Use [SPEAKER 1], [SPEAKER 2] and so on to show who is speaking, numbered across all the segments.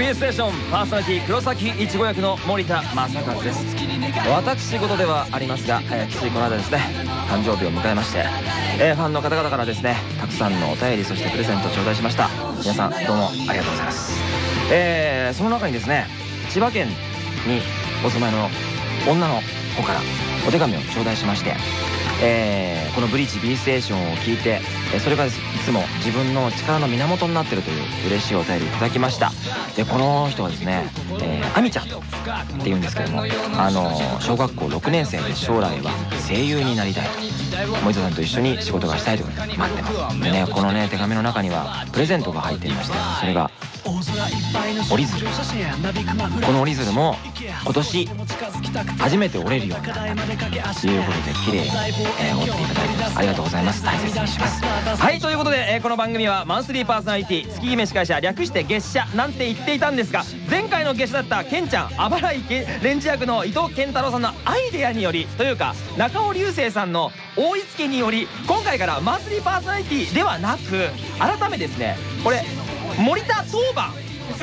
[SPEAKER 1] DVD B ステーションパーソナリティ黒崎いちご役の森田正和です。私事ではありますが、えー、ついこの間ですね誕生日を迎えまして、え、ファンの方々からですねたくさんのお便りそしてプレゼントを頂戴しました。皆さんどうもありがとうございます。えー、その中にですね千葉県にお住まいの女の子からお手紙を頂戴しましてえー、この「ブリーチ B ステーション」を聞いてそれがいつも自分の力の源になってるという嬉しいお便りいただきました。でこの人はですね、えー、アミちゃんっていうんですけどもあの小学校6年生で将来は声優になりたいと。森田さんと一緒に仕事がしたいということで待ってます。でねこのね手紙の中にはプレゼントが入っていましてそれが折り鶴。この折り鶴も今年初めて折れるようになったということで綺麗に、えー、折っていただいてありがとうございます。大切にします。はいということで、えー、この番組はマンスリーパーソナリティ月姫司会者略して月謝なんて言っていたんですが前回の月謝だったケンちゃんあばらいレンジ役の伊藤健太郎さんのアイデアによりというか中尾流星さんの大いつけにより今回からマンスリーパーソナリティではなく改めですねこれ森田当番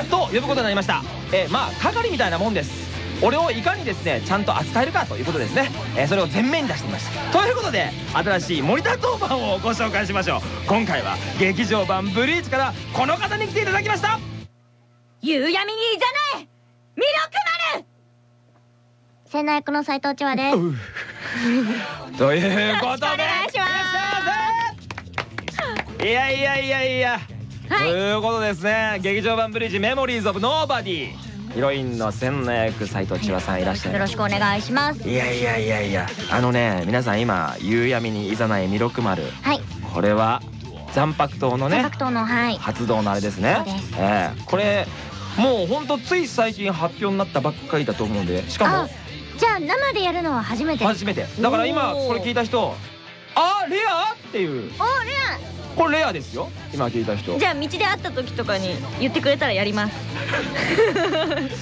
[SPEAKER 1] と呼ぶことになりました。えー、まあ係みたいなもんです。俺をいかにですねちゃんと扱えるかということですね、えー、それを前面に出してみました。ということで新しい森田当番をご紹介しましょう。今回は劇場版「ブリーチ」からこの方に来ていただきました。
[SPEAKER 2] 夕闇にいざない!魅力丸!
[SPEAKER 3] 仙台役の斉藤千和で。す
[SPEAKER 1] ということでお
[SPEAKER 2] 願いし
[SPEAKER 1] ます。いやいやいやいやということですね。劇場版ブリッジメモリーズオブノーバディ。ヒロインの千の役斎藤千葉さんいらっしゃい
[SPEAKER 3] よろしくお願いします。
[SPEAKER 1] いやいやいやいや。あのね皆さん今夕闇にいざない弥勒丸はい。これは残白刀のね残
[SPEAKER 3] 白刀のはい。
[SPEAKER 1] 発動のあれですね。ええ。これもうほんとつい最近発表になったばっかりだと思うんで。しかも
[SPEAKER 3] じゃあ生でやるのは初めて。
[SPEAKER 1] 初めて。だから今これ聞いた人あレア？っていう。
[SPEAKER 3] おレア
[SPEAKER 1] これレアですよ。今聞いた人。
[SPEAKER 2] じゃあ道で会った時とかに言ってくれたらやります。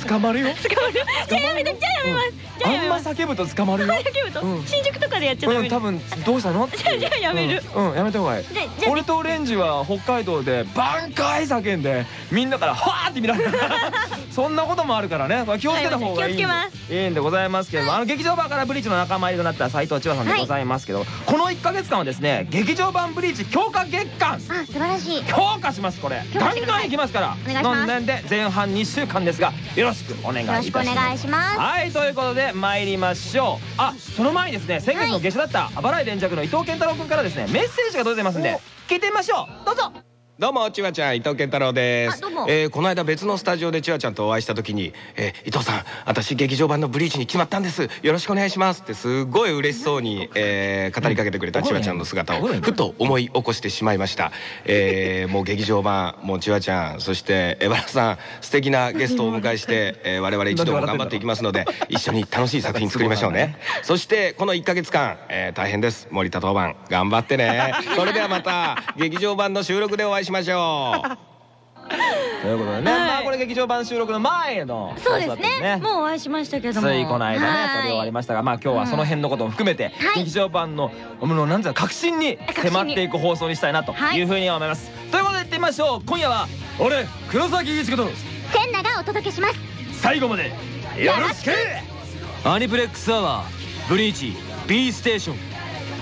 [SPEAKER 1] 捕まるよ。
[SPEAKER 2] 捕まる。よじゃあやめて。じゃあやめます。
[SPEAKER 1] じゃああんま叫ぶと捕まるよ。
[SPEAKER 2] 叫ぶと新宿とかでやっちゃダメ。
[SPEAKER 1] 多分どうしたの？
[SPEAKER 2] じゃあじゃあやめる。
[SPEAKER 1] うん。やめた方がいい。俺とレンジは北海道で挽回叫んでみんなからはーって見られるそんなこともあるからね。気をつけた方がいいいいんでございますけどあの劇場版からブリーチの仲間入りとなった斉藤千葉さんでございますけどこの1か月間はですね劇場版ブリーチ強化月間。あ
[SPEAKER 3] 素晴らしい。
[SPEAKER 1] 強化しますこれ。ガンガンいきますから。
[SPEAKER 3] お願いします。
[SPEAKER 1] で前半2週間ですがよろしくお願いいたします。
[SPEAKER 3] よろしくお願いします。
[SPEAKER 1] はいということで参りましょう。あその前にですね先月の下車だったあばらい連着の伊藤健太郎君からですねメッセージが届いてますんで聞いてみましょう。どうぞ
[SPEAKER 4] どうもちわちゃん伊藤健太郎です。えー、この間別のスタジオでちわちゃんとお会いした時に「えー、伊藤さん私劇場版のブリーチに決まったんです。よろしくお願いします」ってすごい嬉しそうに、えー、語りかけてくれたちわちゃんの姿をふと思い起こしてしまいました、えー、もう劇場版もうちわちゃんそして江原さん素敵なゲストをお迎えして、えー、我々一同も頑張っていきますので一緒に楽しい作品作りましょうね。そしてこの1か月間、えー、大変です。森田当番頑張ってね。それではまた劇場版の収録でお会いしましょう。
[SPEAKER 1] ということでね、まあこれ劇場版収録の前の
[SPEAKER 2] そうですね。もうお会いしましたけども。
[SPEAKER 1] ついこの間ね撮り終わりましたがまあ今日はその辺のことも含めて劇場版のもうなんていう革新に迫っていく放送にしたいなとい。うふうに思います。ということでいってみましょう。今夜は俺黒崎一子と。
[SPEAKER 3] 千奈がお届けします。
[SPEAKER 1] 最後までよろしく。アニプレックスアワーブリーチ B ステーション。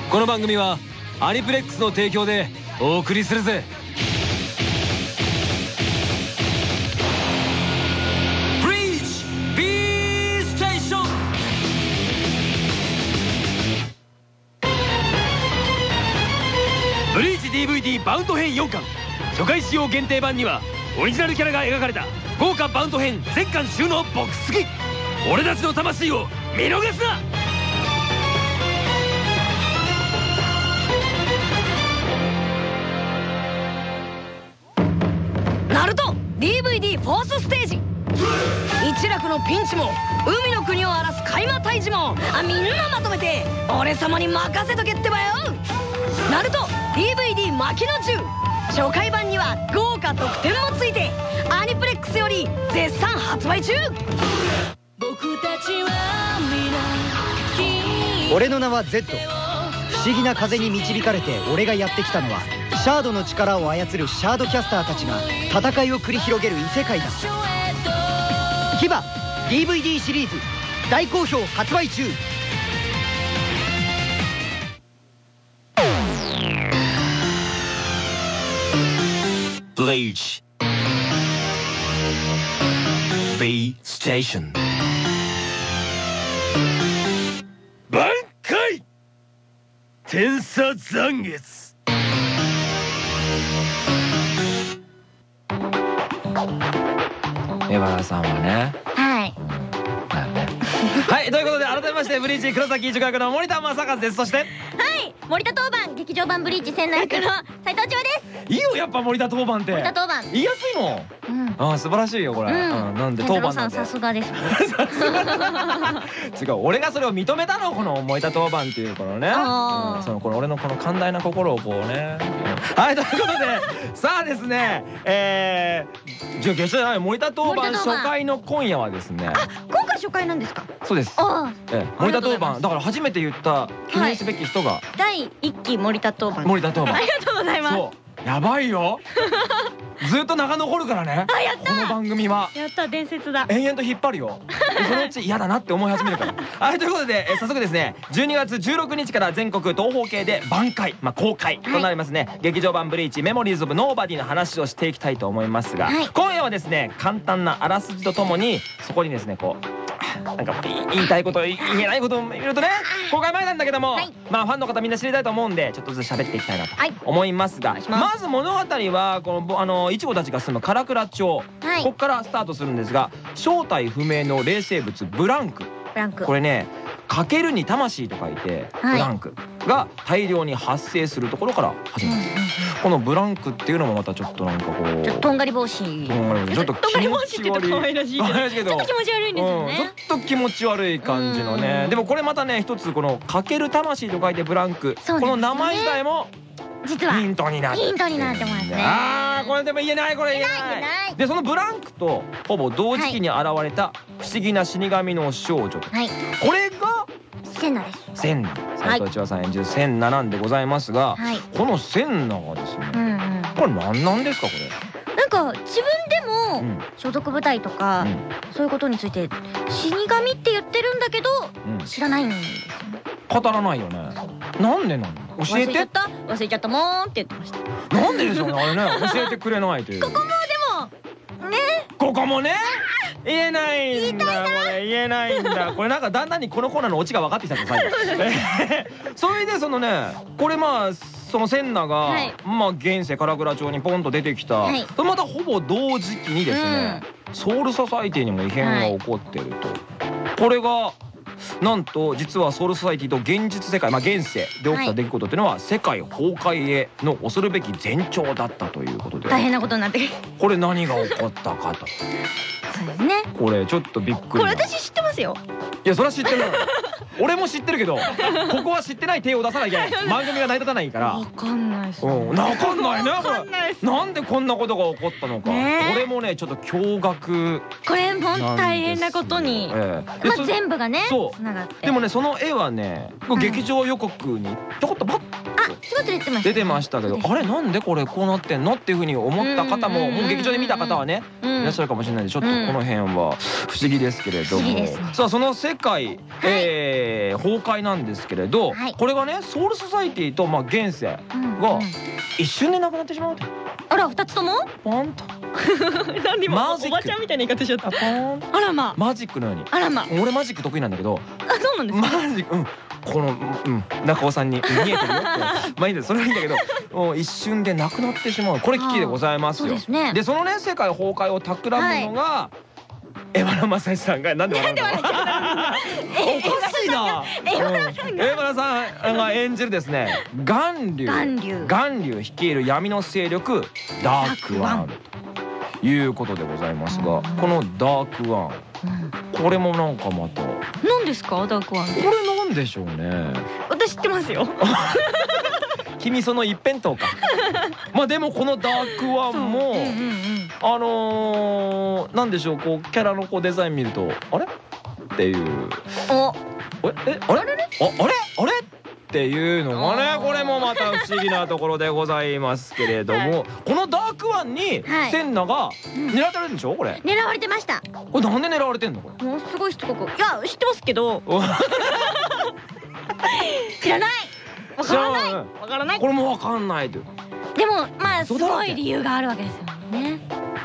[SPEAKER 1] この番組はアニプレックスの提供でお送りするぜ DVD バウンド編4巻。初回使用限定版にはオリジナルキャラが描かれた豪華バウンド編全巻収納ボックス付き。俺たちの魂を見逃すな!
[SPEAKER 2] ナルト DVD フォースステージ。一楽のピンチも海の国を荒らす海馬退治もあみんなまとめて俺様に任せとけってばよ!ナルト DVD 巻きの銃。初回版には豪華特典もついてアニプレックスより絶賛発売中。僕たちは
[SPEAKER 5] 皆俺の名は Z 不思議な風に導かれて俺がやってきたのはシャードの力を操るシャードキャスターたちが戦いを繰り広げる異世界だ牙 DVD シリーズ大好評発売中
[SPEAKER 6] Bleach B Station. 挽回天差残月
[SPEAKER 1] 江原さんはね。
[SPEAKER 3] はい
[SPEAKER 1] はいということで改めましてブリーチ黒崎一学の森田正和です。そして
[SPEAKER 3] はい森田当番劇場版ブリーチ戦内役の斉藤千代です
[SPEAKER 1] いいよやっぱ森田当番って。
[SPEAKER 3] 森田当番。
[SPEAKER 1] 言いやすいもん。
[SPEAKER 3] うん。
[SPEAKER 1] ああ素晴らしいよこれ、
[SPEAKER 3] うん。
[SPEAKER 1] うんなんで
[SPEAKER 3] 健
[SPEAKER 1] 当番なんて
[SPEAKER 3] 太郎さすがです。ね
[SPEAKER 1] 違う俺がそれを認めたのこの森田当番っていうこのね、うんそのこの俺のこの寛大な心をこうね。はいということで さあですねえー、じゃあ決してない森田当番初回の今夜はですね。
[SPEAKER 3] 今回初回なんですか？
[SPEAKER 1] そうです。森田当番。だから初めて言った記念すべき人が。
[SPEAKER 3] 第一期森田当番。
[SPEAKER 1] 森田当番。
[SPEAKER 3] ありがとうございます。
[SPEAKER 1] やばいよ。ずっと長残るからね。この番組は。
[SPEAKER 3] やった伝説だ。
[SPEAKER 1] 延々と引っ張るよ。でそのうち嫌だなって思い始めるから。はいということで、えー早速ですね12月16日から全国東方系で挽回、まあ、公開となりますね、劇場版「ブリーチメモリーズ・オブ・ノーバディ」の話をしていきたいと思いますが、
[SPEAKER 3] はい。
[SPEAKER 1] 今夜はですね簡単なあらすじとともにそこにですねこうなんか言いたいこと言えないことを言うとね公開前なんだけども、
[SPEAKER 3] はい。
[SPEAKER 1] まあファンの方みんな知りたいと思うんでちょっとずつ喋っていきたいなと
[SPEAKER 3] はい。
[SPEAKER 1] 思いますが、
[SPEAKER 3] します。
[SPEAKER 1] まず物語はこのぼあのいちごたちが住む唐倉町、
[SPEAKER 3] はい。
[SPEAKER 1] ここからスタートするんですが正体不明の霊生物ブランク。
[SPEAKER 3] ブランク。
[SPEAKER 1] これね「かける」に魂と書いてブ
[SPEAKER 3] はい。
[SPEAKER 1] ランクが大量に発生するところから始まる、このブランクっていうのもまたちょっとなんかこう
[SPEAKER 3] ちょっととんがり帽子。
[SPEAKER 1] うんちょっと
[SPEAKER 3] とんがり帽子って言うと可愛らしいけど
[SPEAKER 1] 可愛らしいけど
[SPEAKER 3] ちょっと気持ち悪いんですよ
[SPEAKER 1] うん、
[SPEAKER 3] ね。
[SPEAKER 1] ちょっと気持ち悪い感じのね。
[SPEAKER 3] うん。
[SPEAKER 1] でもこれまたね一つこの「かける魂」と書いてブランク、
[SPEAKER 3] そうなんですよね。
[SPEAKER 1] この名前自体も
[SPEAKER 3] 実は。
[SPEAKER 1] ヒントになってる。
[SPEAKER 3] ヒントになってますね。
[SPEAKER 1] あーこれでも言えないこれ言えない。
[SPEAKER 3] 言えない
[SPEAKER 1] でそのブランクとほぼ同時期に現れた不思議な死神の少女と。
[SPEAKER 3] はい。
[SPEAKER 1] これが
[SPEAKER 3] センナです。
[SPEAKER 1] センナ斉藤千和さん演じるセンナなんでございますが、
[SPEAKER 3] はい。
[SPEAKER 1] このセンナがですね、
[SPEAKER 3] うんうん。
[SPEAKER 1] これ何なんですかこ
[SPEAKER 3] なんか自分で
[SPEAKER 1] れ、
[SPEAKER 3] も
[SPEAKER 1] うん。
[SPEAKER 3] 所属部隊とか
[SPEAKER 1] うん。
[SPEAKER 3] そういうことについて死神って言ってるんだけど
[SPEAKER 1] うん、
[SPEAKER 3] 知らないんですよね。
[SPEAKER 1] 語らないよね。なんでなの教えて。
[SPEAKER 3] 忘れちゃった？忘れちゃった？もーんって言ってました。
[SPEAKER 1] なんででしょうねあれね。教えてくれないという。ここも
[SPEAKER 3] でもね。
[SPEAKER 1] ここもね言えないんだ。これ言えないんだこれなんかだんだんにこのコーナーのオチが分かってきたぞ最後。え ーそれでそのねこれまあそのセンナが、
[SPEAKER 3] はい。
[SPEAKER 1] まあ現世唐倉町にポンと出てきた、
[SPEAKER 3] はい。
[SPEAKER 1] またほぼ同時期にですね、ソウルソサイティにも異変が起こってると、これがなんと実はソウルソサイティと現実世界、まあ、現世で起きた出来事っていうのは世界崩壊への恐るべき前兆だったということで。
[SPEAKER 3] 大変なことになってる。
[SPEAKER 1] これ何が起こったかと。
[SPEAKER 3] そうですね。
[SPEAKER 1] これちょっとびっくり。な
[SPEAKER 3] これ私知ってますよ。
[SPEAKER 1] いやそれは知ってる。俺も知ってるけどここは知ってない手を出さなきゃいけない。番組が成り立たないから。
[SPEAKER 3] わかんないっす
[SPEAKER 1] うんわかんないね。これなんでこんなことが起こったのか、これもねちょっと驚愕。
[SPEAKER 3] これも大変なことに。まあ
[SPEAKER 1] そ
[SPEAKER 3] 全部がね。
[SPEAKER 1] そうでもねその絵はねこう
[SPEAKER 3] うん
[SPEAKER 1] 劇場予告にちょこっとバッ
[SPEAKER 3] あちょっと出てました
[SPEAKER 1] 出てましたけどあれなんでこれこうなってんのっていうふうに思った方ももう劇場で見た方はね
[SPEAKER 3] うん。
[SPEAKER 1] いらっしゃるかもしれないんでちょっとこの辺は不思議ですけれども、さあその世界、えー崩壊なんですけれど、
[SPEAKER 3] はい。
[SPEAKER 1] これがねソウルソサイティとまあ現世
[SPEAKER 3] うん
[SPEAKER 1] が
[SPEAKER 3] うん。
[SPEAKER 1] 一瞬でなくなってしまうと
[SPEAKER 3] あら二つとも？
[SPEAKER 1] ポンと。
[SPEAKER 3] なんで
[SPEAKER 1] マジック。おばちゃん
[SPEAKER 3] みたいな言い方しちゃっ
[SPEAKER 1] あポン。と
[SPEAKER 3] あらま
[SPEAKER 1] マジックのように。
[SPEAKER 3] あらま
[SPEAKER 1] 俺マジック得意なんだけど。
[SPEAKER 3] あそうなんです
[SPEAKER 1] マ
[SPEAKER 3] か
[SPEAKER 1] ジックうん。このうん中尾さんに見えてるよって。まあいいんだよ。それはいいんだけどもう一瞬でなくなってしまう。これ危機でございますよ。
[SPEAKER 3] そうですね。
[SPEAKER 1] でそのね世界崩壊を企むのが、江原正史さんがなんで笑うの？おかしいな。
[SPEAKER 3] 江原さんが。
[SPEAKER 1] 江原さんが。演じるですね巌流。
[SPEAKER 3] 巌流。
[SPEAKER 1] 率いる闇の勢力ダークワン。ということでございますが
[SPEAKER 3] うん。
[SPEAKER 1] このダークワンこれもなんかまた。こ
[SPEAKER 3] 何ですか？ダークワン。って
[SPEAKER 1] れなんでしょうね。
[SPEAKER 3] 私知ってますよ。
[SPEAKER 1] 君その一辺倒か。まあでもこのダークワンもあのー、なんでしょうこうキャラのこうデザイン見るとあれ？っていう。
[SPEAKER 3] お。
[SPEAKER 1] ええあれ？ああれ？あれ？っていうのがねこれもまた不思議なところでございますけれどもこのダークワんに
[SPEAKER 3] はい。
[SPEAKER 1] センナが狙ってるんでしょ？これ。
[SPEAKER 3] 狙われてました。
[SPEAKER 1] これなんで狙われてんの？これ。
[SPEAKER 3] もうすごいしつこ。くいや知ってますけど。
[SPEAKER 1] お。
[SPEAKER 3] 知らない。わからない。わからない。
[SPEAKER 1] これもわかんないと
[SPEAKER 3] でもまあすごい理由があるわけですよね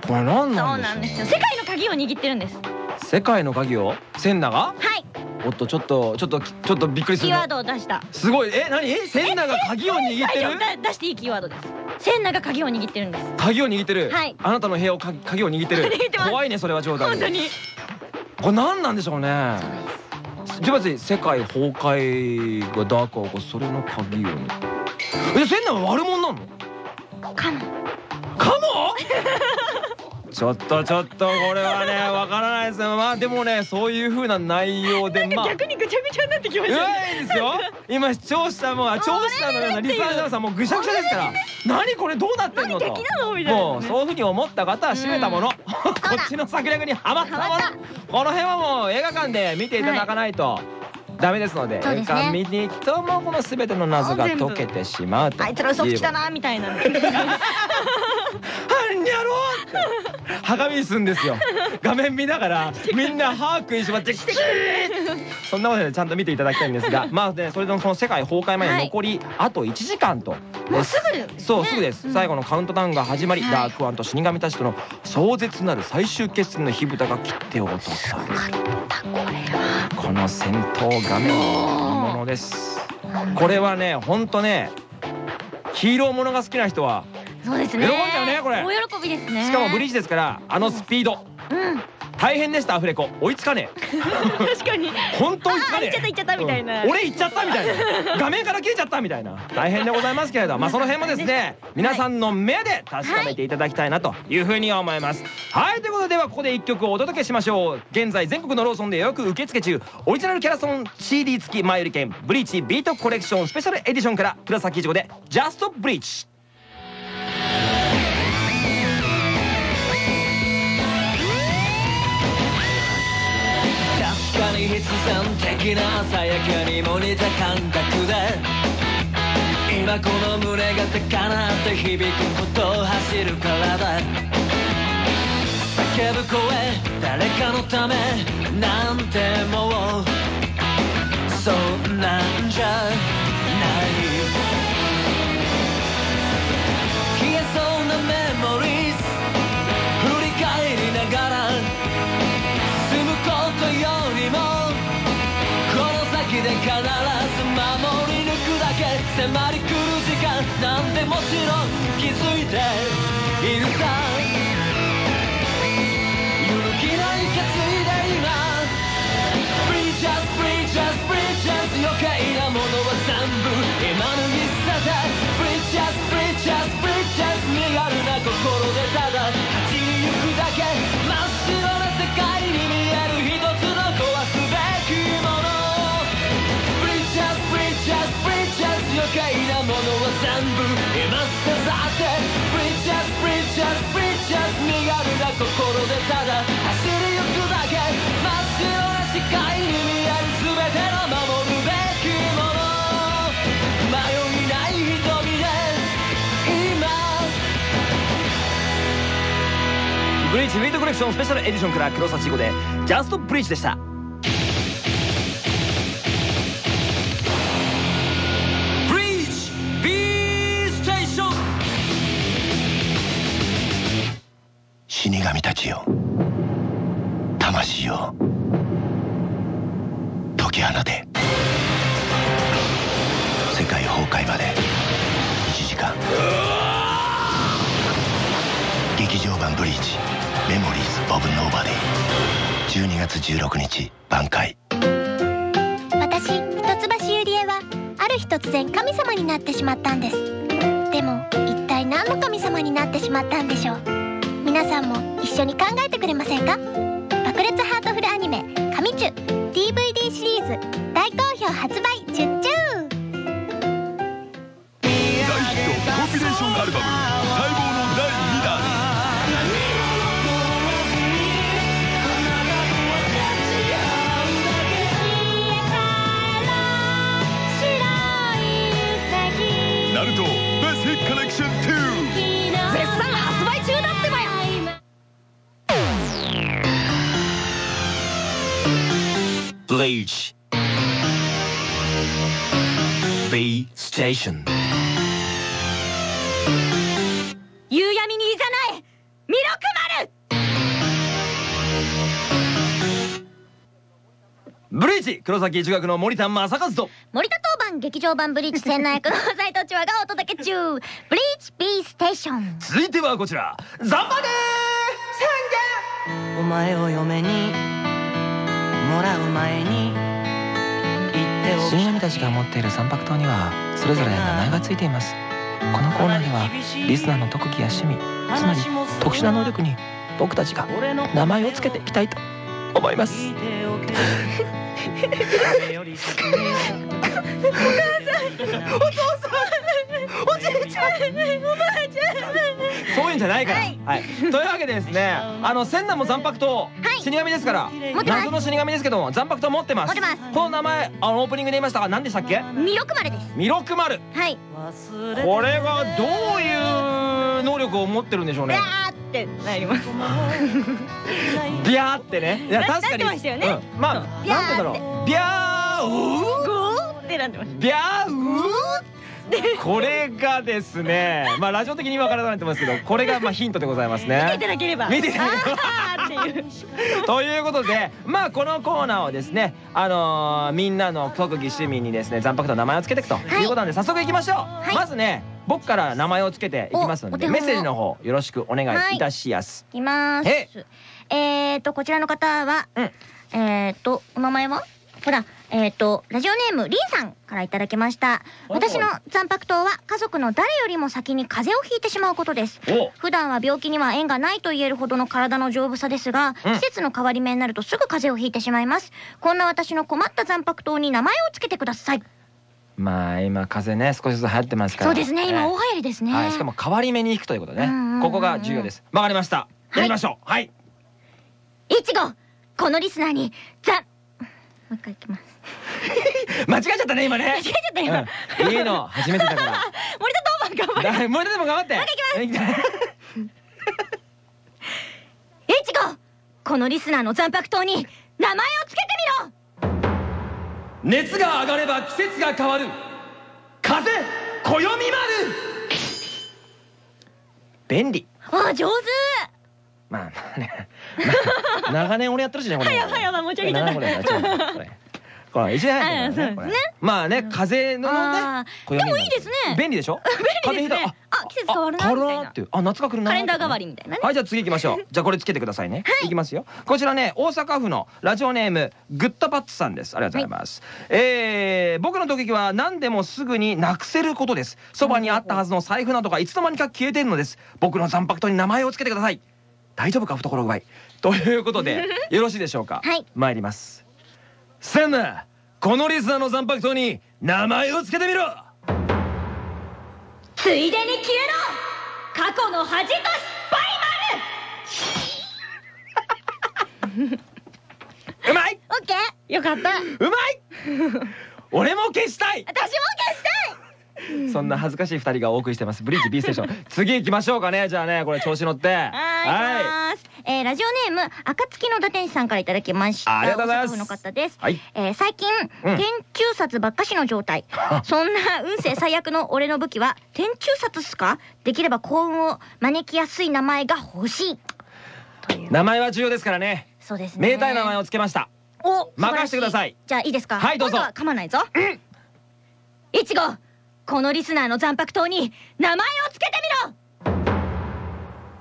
[SPEAKER 1] これ何なん
[SPEAKER 3] なん
[SPEAKER 1] でしょう
[SPEAKER 3] ですよ。世界の鍵を握ってるんです。
[SPEAKER 1] 世界の鍵を？センナが？
[SPEAKER 3] はい。
[SPEAKER 1] おっとちょっとちょっとちょっとびっくりするな。
[SPEAKER 3] キーワードを出した。
[SPEAKER 1] すごい。え何？えセンナが鍵を握ってる？
[SPEAKER 3] 出していいキーワードです。センナが鍵を握ってるんです。
[SPEAKER 1] 鍵を握ってる。
[SPEAKER 3] はい。
[SPEAKER 1] あなたの部屋をか鍵を握ってる。
[SPEAKER 3] 握ってます
[SPEAKER 1] 怖いねそれは冗談
[SPEAKER 3] 本当に。
[SPEAKER 1] これ何なんでしょうね？じゃあ世界崩壊がダークアそれの鍵をねえセンナは悪者なの？
[SPEAKER 3] かも
[SPEAKER 1] かもちょっとちょっとこれはねわからないですよ。まあでもねそういう風な内容でまあ。
[SPEAKER 3] 逆にぐちゃぐちゃになってきま
[SPEAKER 1] う
[SPEAKER 3] した
[SPEAKER 1] まいですよ。今視聴者もあ聴者のようなリスナーの皆さんもうぐしゃぐしゃですから。何これどうなってんのと。もうそういうふうに思った方は閉めたもの、こっちの策略にはまったもの。この辺はもう映画館で見ていただかないと、ダメですので映画館見に行くともうこの全ての謎が解けてしまうと。
[SPEAKER 3] あいつら嘘つきだなみたいな
[SPEAKER 1] ろうって。はがみすんですよ。画面見ながらみんな歯食いしばってキーそんなことでちゃんと見ていただきたいんですが まあねそれでもその世界崩壊まで残りあと1時間と。
[SPEAKER 3] もうすぐですね。
[SPEAKER 1] そうすぐです、
[SPEAKER 3] うん。
[SPEAKER 1] 最後のカウントダウンが始まり、
[SPEAKER 3] はい。
[SPEAKER 1] ダークワンと死神たちとの壮絶なる最終決戦の火蓋が切って落と。されるこの戦闘画面見ものです。これはねほんとねヒーローものが好きな人は
[SPEAKER 3] そうですね。
[SPEAKER 1] 喜んじゃうねこれ。
[SPEAKER 3] 大喜びですね。
[SPEAKER 1] しかもブリーチですからあのスピード。
[SPEAKER 3] うん。
[SPEAKER 1] 大変でしたアフレコ。追いつかね
[SPEAKER 3] 確かに。
[SPEAKER 1] え本当追いつかねえ。
[SPEAKER 3] あ行っちゃった行っちゃったみたいな。
[SPEAKER 1] うん。俺行っちゃったみたいな。画面から消えちゃったみたいな。大変でございますけれどまあその辺もですね皆さんの目で確かめていただきたいなというふうに思います。はいということではここで1曲お届けしましょう。現在全国のローソンで予約受付中。オリジナルキャラソン CD 付き前売り券ブリーチビートコレクションスペシャルエディションから黒崎いちごでジャストブリーチ
[SPEAKER 7] 確かに必然的な鮮やかにも似た感覚で今この胸が高鳴って響くことを走るからだ。叫ぶ声誰かのためなんてもうそんなんじゃ。迫り来る時間なんてもちろん気づいているさ。揺るぎない決意で今。Free just,
[SPEAKER 1] free just ーチビートコレクションスペシャルエディションから黒崎いちごでジャストブリーチでした
[SPEAKER 7] ブリーチ B ステーション
[SPEAKER 6] 死神たちよ魂を解き放てメモリーズ・オブ・ノーバディ」12月16日挽回。
[SPEAKER 3] 私一橋ゆりえはある日突然神様になってしまったんです。でも一体何の神様になってしまったんでしょう？皆さんも一緒に考えてくれませんか？爆裂ハートフルアニメ「神チュ」DVD シリーズ大好評発売中中。
[SPEAKER 8] 大ヒットコンビネーションアルバム
[SPEAKER 6] Bleach B Station.
[SPEAKER 2] 夕闇にいざない。弥勒丸。
[SPEAKER 1] ブリーチ黒崎一学の森田正和と。
[SPEAKER 3] 森田当番劇場版ブリーチ戦内役の斉藤千和がお届け中。ブリーチ B ステーション
[SPEAKER 1] 続いてはこちら。ザンバゲ
[SPEAKER 7] お前を嫁にもらう前に言ってお
[SPEAKER 1] 死神たちが持っている三白刀にはそれぞれ名前がついています。このコーナーではリスナーの特技や趣味つまり特殊な能力に僕たちが名前をつけていきたいと思います。そういうんじゃないから。はい。というわけでですね、あの千南も残白刀、死神ですから、謎の死神ですけども残白刀持ってます。
[SPEAKER 3] 持ってます
[SPEAKER 1] この名前あのオープニングで言いましたが何でしたっけ？
[SPEAKER 3] 弥勒丸です
[SPEAKER 1] 弥勒丸。
[SPEAKER 3] はい
[SPEAKER 1] これがどういう能力を持ってるんでしょうね。
[SPEAKER 2] ってなります
[SPEAKER 1] ビャーってね。いや
[SPEAKER 2] な
[SPEAKER 1] 確かに。
[SPEAKER 2] ましたよね
[SPEAKER 1] うんまあなんてだろう。ビャーうー？
[SPEAKER 2] ってなってまし
[SPEAKER 1] ビャーうー？これがですね、まあラジオ的にわからないと思いますけど、これがまあヒントでございますね。
[SPEAKER 2] た見ていただければ
[SPEAKER 1] 見ていただければ
[SPEAKER 2] いう
[SPEAKER 1] ということでまあこのコーナーをですねあのーみんなの特技趣味にですね残白と名前をつけていくとい。うことなんで早速いきましょう、
[SPEAKER 3] い。
[SPEAKER 1] まずね僕から名前をつけていきますのでメッセージの方よろしくお願いいたします、
[SPEAKER 3] いきます
[SPEAKER 1] え
[SPEAKER 3] えーとこちらの方は
[SPEAKER 1] うん
[SPEAKER 3] えーとお名前はほらえーとラジオネームりんさんからいただきました。
[SPEAKER 1] お
[SPEAKER 3] 私の残白刀は家族の誰よりも先に風邪をひいてしまうことです。
[SPEAKER 1] お
[SPEAKER 3] 普段は病気には縁がないと言えるほどの体の丈夫さですが、
[SPEAKER 1] うん。
[SPEAKER 3] 季節の変わり目になるとすぐ風邪をひいてしまいます。こんな私の困った残白刀に名前をつけてください。
[SPEAKER 1] まあ今風邪ね少しずつ流行ってますから。
[SPEAKER 3] そうですね今
[SPEAKER 1] え
[SPEAKER 3] 大流行りですね、
[SPEAKER 1] はい、しかも変わり目に行くということね。ここが重要です。わかりました。やりましょう。はい、
[SPEAKER 3] い。ちご。このリスナーにざもう一回いきます
[SPEAKER 1] 間違えちゃったね今ね。
[SPEAKER 3] 間違えちゃった今、
[SPEAKER 1] うん、いいの初めてだから。
[SPEAKER 2] 森田当番頑張れ。
[SPEAKER 1] だ森田でも頑張って。もう一回いき
[SPEAKER 3] いちごこのリスナーの残白刀に名前をつけてみろ。
[SPEAKER 1] 熱が上がれば季節が変わる。風暦丸。便利。
[SPEAKER 3] あ上手。
[SPEAKER 1] まあまあね、まあ長年俺やってるしねこれ
[SPEAKER 2] やばいやばいもうちょい言っちゃった
[SPEAKER 1] これやってるこれこれ一年入ってるからねまあね風の
[SPEAKER 3] あ
[SPEAKER 1] ね
[SPEAKER 3] ーでもいいですね。
[SPEAKER 1] 便利でしょ？
[SPEAKER 2] 便利ですね。あ季節変わるな
[SPEAKER 1] あ
[SPEAKER 2] みたいな。
[SPEAKER 1] 変わるなっていう。あ夏が来るな
[SPEAKER 2] カレンダー代わりみたいなね。
[SPEAKER 1] はいじゃあ次行きましょう。じゃあこれつけてくださいね。い。きますよ。こちらね大阪府のラジオネームグッドパッツさんです。ありがとうございます。えー僕の特技は何でもすぐになくせることです。そばにあったはずの財布などがいつの間にか消えているのです。僕の残白刀に名前をつけてください。大丈夫か懐具合ということで よろしいでしょうか？
[SPEAKER 3] はい。
[SPEAKER 1] 参りますセンナこのリスナーの残白刀に名前をつけてみろ。
[SPEAKER 2] ついでに消えろ。過去の恥と失
[SPEAKER 1] うまい。
[SPEAKER 3] オッケー。
[SPEAKER 2] 敗よかった。
[SPEAKER 1] うまい。俺も消したい。
[SPEAKER 3] 私も消したい
[SPEAKER 1] そんな恥ずかしい二人がお送りしてます。ブリーチ B ステーション。次行きましょうかね。じゃあねこれ調子乗って。
[SPEAKER 3] はい。えーラジオネーム、暁の伊達さんからいただきました。
[SPEAKER 1] ありがとうございます。
[SPEAKER 3] の方です。
[SPEAKER 1] はい。
[SPEAKER 3] えー最近、
[SPEAKER 1] うん。
[SPEAKER 3] 天中殺ばっかしの状態。そんな運勢最悪の俺の武器は、天中殺っすか？できれば幸運を招きやすい名前が欲しい。
[SPEAKER 1] 名前は重要ですからね。
[SPEAKER 3] そうですね。
[SPEAKER 1] めでたい名前をつけました。
[SPEAKER 3] お
[SPEAKER 1] 任せてください。
[SPEAKER 3] じゃあいいですか？
[SPEAKER 1] はいどうぞ。
[SPEAKER 3] 噛まないぞ。いちごこのリスナーの残白刀に名前をつけてみろ。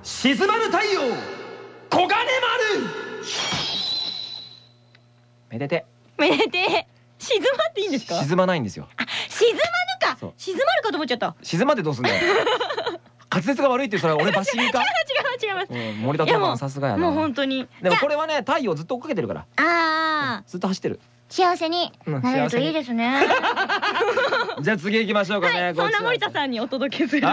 [SPEAKER 1] 静まる太陽黄金丸。めでて
[SPEAKER 2] めでて静まっていいんですか？
[SPEAKER 1] 沈まないんですよ。
[SPEAKER 2] 静まる
[SPEAKER 1] そう。
[SPEAKER 2] か静まるかと思っちゃった。
[SPEAKER 1] 静まってどうすんだよ。滑舌が悪いってそれは俺バシリか？
[SPEAKER 2] 違います違います
[SPEAKER 1] うん森田当番さすがやな。
[SPEAKER 2] もう本当に。
[SPEAKER 1] でもこれはね太陽ずっと追っかけてるから。
[SPEAKER 3] あ
[SPEAKER 1] ずっと走ってる。
[SPEAKER 3] ー、幸せに
[SPEAKER 1] うん
[SPEAKER 3] なれるといいですね。
[SPEAKER 1] じゃあ次行きましょうかね
[SPEAKER 2] はいそんな森田
[SPEAKER 1] ん
[SPEAKER 2] さんにお届けする。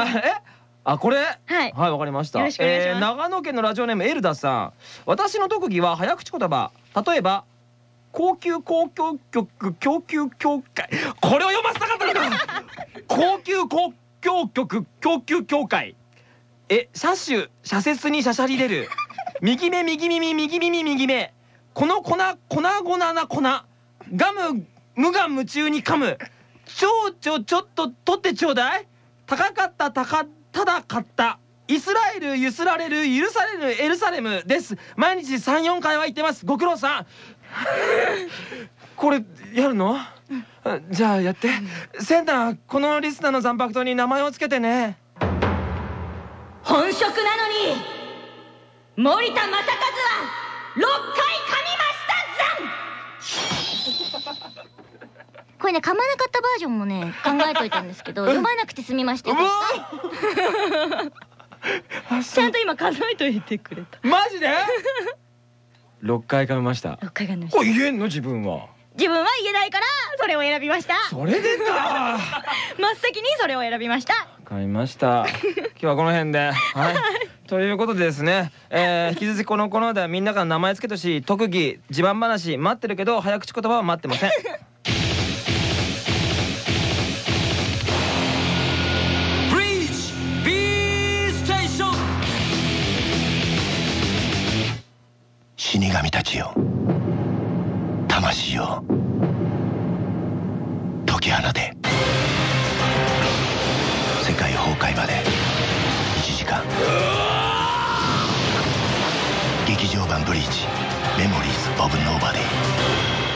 [SPEAKER 1] あこれ？
[SPEAKER 2] はい。
[SPEAKER 1] はいわかりました。えー長野県のラジオネームエルダさん。私の特技は早口言葉。例えば高級公共局供給協会。これを読ませたかったのか！高級公共局供給協会。え車種車説にしゃしゃり出る。右目右耳右耳右目。この粉粉々な粉ガム無我夢中に噛む。蝶々ちょっと取ってちょうだい。高かった高ただ買った。イスラエルゆすられる許されるエルサレムです。毎日34回は言ってます。ご苦労さん。これやるの、じゃあやって、センターこのリスナーの残白糖に名前をつけてね。
[SPEAKER 2] 本職なのに森田正和は6回
[SPEAKER 3] これね噛まなかったバージョンもね考えといたんですけど読まなくて済みましたよ
[SPEAKER 2] ちゃんと今数えといてくれた。
[SPEAKER 1] マジで？6回噛みました。
[SPEAKER 2] 6回噛みました。
[SPEAKER 1] 言えんの自分は？
[SPEAKER 2] 自分は言えないからそれを選びました。
[SPEAKER 1] それでか。
[SPEAKER 2] 真っ先にそれを選びました。
[SPEAKER 1] 買いました。今日はこの辺で。はい。ということでですね、えー、引き続きこのコーナーではみんなから名前つけてほしい特技自慢話待ってるけど早口言葉は待ってません
[SPEAKER 6] 死神たちよ魂よ解き放て。世界崩壊まで1時間。劇場版「ブリーチメモリーズ・オブ・ノーバディ」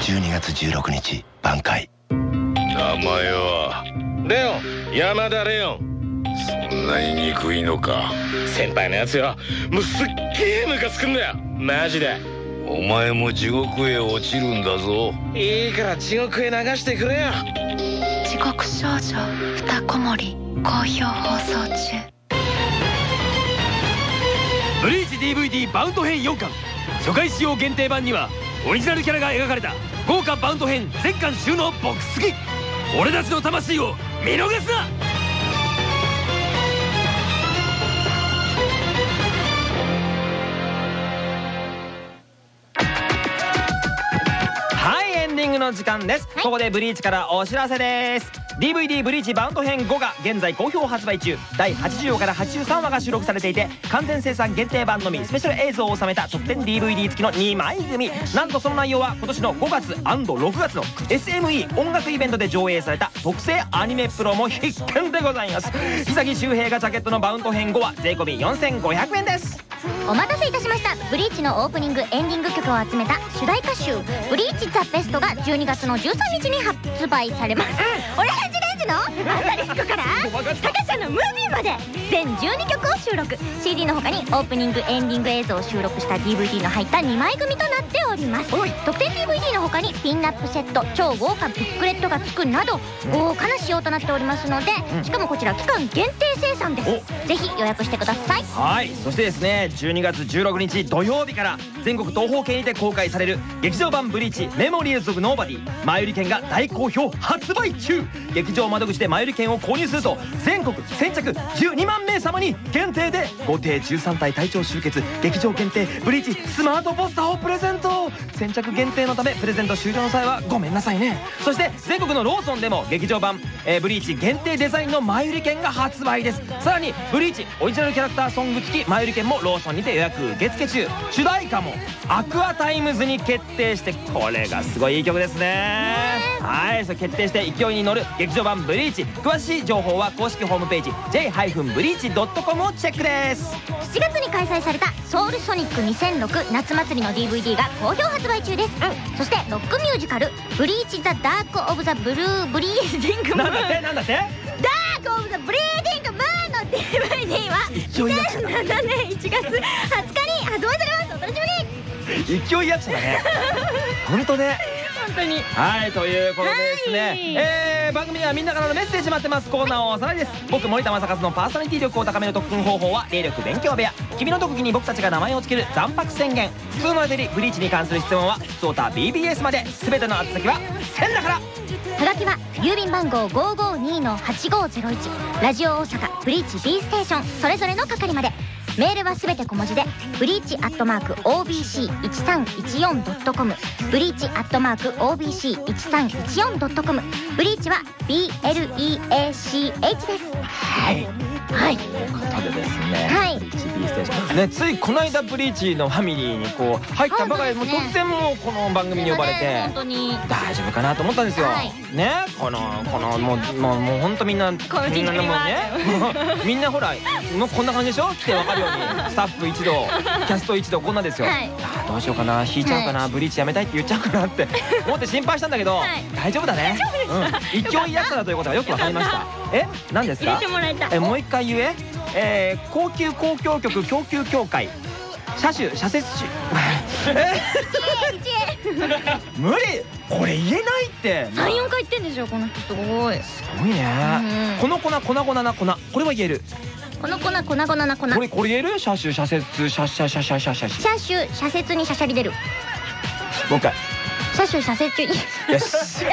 [SPEAKER 6] 12月16日挽回。
[SPEAKER 8] 名前は
[SPEAKER 4] レオン。山田レオン。
[SPEAKER 8] そんなに憎いのか。
[SPEAKER 4] 先輩のやつよ。もうすっげえムカつくんだよ。マジで。
[SPEAKER 8] お前も地獄へ落ちるんだぞ。
[SPEAKER 4] いいから地獄へ流してくれよ。
[SPEAKER 9] 地獄少女二子守好評放送中。
[SPEAKER 7] ブリーチ DVD バウンド編4巻。初回使用限定版にはオリジナルキャラが描かれた。豪華バウンド編全巻収納ボックス付き。俺たちの魂を見逃すな
[SPEAKER 1] の時間です、ここでブリーチからお知らせです。DVD ブリーチバウンド編5が現在好評発売中。第80話から83話が収録されていて完全生産限定版のみスペシャル映像を収めた特典 DVD 付きの2枚組。なんとその内容は今年の5月 &6 月の SME 音楽イベントで上映された特製アニメプロも必見でございます。木周平がジャケットのバウンド編5は税込4500円です。
[SPEAKER 3] お待たせいたしました。ブリーチのオープニングエンディング曲を集めた主題歌集「ブリーチザベストが12月の13日に発売されます。オレンジレンジの？アサリスクから？タカちゃんのムービーまで！全12曲を収録。CD の他にオープニングエンディング映像を収録した DVD の入った2枚組となっております。特典 DVD の他にピンナップセット超豪華ブックレットが付くなど豪華な仕様となっておりますのでしかもこちら期間限定生産です。ぜひ予約してください。
[SPEAKER 1] はい。そしてですね12月16日土曜日から全国東方系にて公開される劇場版「ブリーチメモリーズ・オブ・ノーバディ」前売り券が大好評発売中。劇場窓口で前売り券を購入すると全国先着12万名様に限定で合計13体隊長集結。劇場限定ブリーチスマートポスターをプレゼント。先着限定のためプレゼント終了の際はごめんなさいね。そして全国のローソンでも劇場版、えーブリーチ限定デザインの前売り券が発売です。さらにブリーチオリジナルキャラクターソング付き前売り券もローソンにて予約受付中。主題歌もAqua Timez に決定してこれがすごいいい曲ですね。はいそれ決定して勢いに乗る劇場版 BLEACH。詳しい情報は公式ホームページ j-bleach.com をチェックです。
[SPEAKER 3] 7月に開催されたソウルソニック2006夏祭りの DVD が好評発売中です、そしてロックミュージカル「BLEACH The Dark of the blue Bleeding Moon」
[SPEAKER 1] なんだって？なんだって？
[SPEAKER 3] Dark of the Bleeding Moon の DVD は2007年1月20日に発売されます。お楽しみに。
[SPEAKER 1] 勢い役者だね。本当ね。
[SPEAKER 2] 本当に。
[SPEAKER 1] はいということでですね、
[SPEAKER 2] はい。
[SPEAKER 1] えー番組ではみんなからのメッセージ待ってます。コーナーをおさらいです。僕森田正和のパーソナリティ力を高める特訓方法は霊力勉強部屋。君の特技に僕たちが名前を付ける残白宣言。普通の当てりブリーチに関する質問は普通オタ BBS まで。全ての宛先は1000だから。
[SPEAKER 3] はがきは郵便番号552-8501ラジオ大阪ブリーチ B ステーション。それぞれの係までメールはすべて小文字でブリーチアットマーク OBC1314.com ブリーチアットマーク OBC1314.com ブリーチは BLEACH です。
[SPEAKER 1] はい。
[SPEAKER 2] はい。
[SPEAKER 1] 方でですね。
[SPEAKER 3] はい
[SPEAKER 1] ね。ついこの間ブリーチのファミリーにこう入ったばかりでもう突然もうこの番組に呼ばれて大丈夫かなと思ったんですよ、
[SPEAKER 3] はい。
[SPEAKER 1] ね？このこのもうもうもう本当みんなみんなでもうねもうみんなほらもうこんな感じでしょ？来て分かるように。スタッフ一同キャスト一同こんなですよ、
[SPEAKER 3] はい。
[SPEAKER 1] あーどうしようかな？引いちゃうかな、ブリーチやめたいって言っちゃうかなって 思って心配したんだけど、
[SPEAKER 3] はい。
[SPEAKER 1] 大丈夫だね？うん、勢いやっただということがよく分かりました。え？何ですか？
[SPEAKER 3] え
[SPEAKER 1] もう一回言え？えー高級交響曲供給協会。車種車節種え無理。これ言えないって。
[SPEAKER 2] 34回言ってんでしょこの人すごい。
[SPEAKER 1] すごいね。
[SPEAKER 2] うん
[SPEAKER 1] この粉粉粉な粉これは言える。
[SPEAKER 3] この粉粉々な粉
[SPEAKER 1] これこれ言える？車種車節車車車車車車。
[SPEAKER 3] 車種車節にしゃしゃり出る。
[SPEAKER 1] もう一回。
[SPEAKER 3] 車種車節に。
[SPEAKER 1] よし。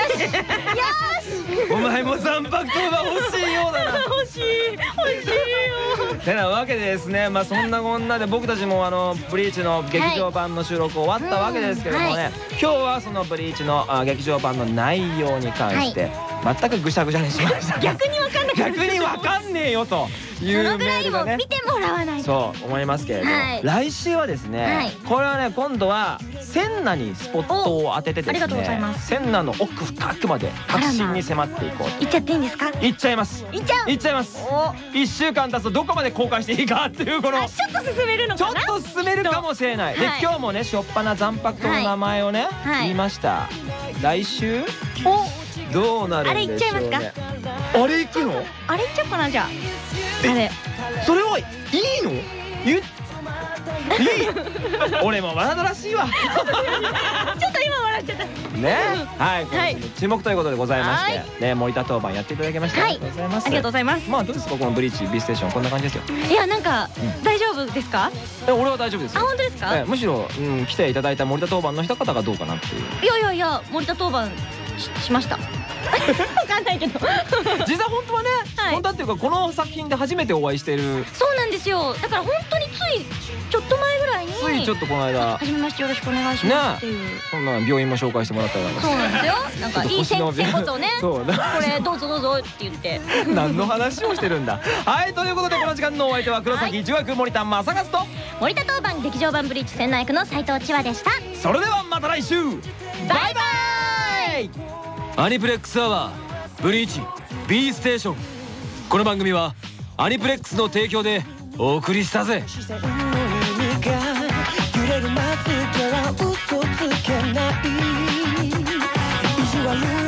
[SPEAKER 1] お前も残白糖が欲しいてなわけでですねまあそんなこんなで僕たちもあのブリーチの劇場版の収録終わったわけですけども
[SPEAKER 3] うん
[SPEAKER 1] ね今日はそのブリーチのあ劇場版の内容に関して全くぐしゃぐしゃにしました
[SPEAKER 2] 逆に
[SPEAKER 1] 逆にわかんねえよと。い
[SPEAKER 3] そうのぐ
[SPEAKER 1] メ
[SPEAKER 3] らいも
[SPEAKER 1] ールがね
[SPEAKER 3] 見てもらわないと。
[SPEAKER 1] そう思いますけれども、
[SPEAKER 3] はい。
[SPEAKER 1] 来週はですね、
[SPEAKER 3] はい。
[SPEAKER 1] これはね今度はセンナにスポットを当ててですね
[SPEAKER 2] おありがとうございます。
[SPEAKER 1] センナの奥深くまで核心に迫っていこうと。
[SPEAKER 3] 行っちゃっていいんですか？
[SPEAKER 1] いっちゃいます。
[SPEAKER 3] 行っちゃう。
[SPEAKER 1] いっちゃいます。
[SPEAKER 3] お。
[SPEAKER 1] 1週間経つとどこまで公開していいかっていうこの
[SPEAKER 2] ちょっと進めるの
[SPEAKER 1] ちょっ
[SPEAKER 2] かな
[SPEAKER 1] と進めるかもしれない。で
[SPEAKER 3] はい
[SPEAKER 1] 今日もねしょっぱな残白糖の名前をね
[SPEAKER 3] はい。
[SPEAKER 1] 言いました。来週？
[SPEAKER 2] お
[SPEAKER 1] どうなるんでしょうね。
[SPEAKER 3] あれいっちゃいますか？
[SPEAKER 1] あれ行くの？
[SPEAKER 2] あれいっちゃおうかなじゃあ。
[SPEAKER 1] え
[SPEAKER 2] あれ。
[SPEAKER 1] それはいいの？言っいい？俺もわざとらしいわ。
[SPEAKER 2] ちょっと今笑っちゃった。
[SPEAKER 1] ね？はい。注目ということでございましてね森田当番やっていただきましてあ
[SPEAKER 3] はい。
[SPEAKER 1] りがとうございます。
[SPEAKER 2] ありがとうございます。
[SPEAKER 1] まあどうですか？このブリーチ B ステーションこんな感じですよ。
[SPEAKER 2] いやなんか
[SPEAKER 1] うん。
[SPEAKER 2] 大丈夫ですか？
[SPEAKER 1] え俺は大丈夫です
[SPEAKER 2] あ
[SPEAKER 1] よ
[SPEAKER 2] 本当ですか？
[SPEAKER 1] えむしろ、うん、来ていただいた森田当番の一方がどうかなっていう。
[SPEAKER 2] いやいやいや森田当番ししました。わかんないけど。
[SPEAKER 1] 実は本当はね、
[SPEAKER 2] はい。
[SPEAKER 1] 本当はっていうかこの作品で初めてお会いしている。
[SPEAKER 2] そうなんですよ。だから本当についちょっと前ぐらいに
[SPEAKER 1] ついちょっとこの間。
[SPEAKER 2] はじめましてよろしくお願いしますっていう。
[SPEAKER 1] そんな病院も紹介してもらったか
[SPEAKER 2] そうなんですよ。なんかいい先生をね。
[SPEAKER 1] そう。
[SPEAKER 2] これどうぞどうぞって言って。
[SPEAKER 1] 何の話をしてるんだ。はいということでこの時間のお相手は黒崎一枠森田正和と。
[SPEAKER 3] 森田当番劇場版ブリーチ戦内役の斉藤千和でした。
[SPEAKER 1] それではまた来週。バイバイ
[SPEAKER 7] アニプレックスアワーブリーチ B ステーションこの番組はアニプレックスの提供でお送りしたぜ
[SPEAKER 10] 揺れる街から嘘つけない意地悪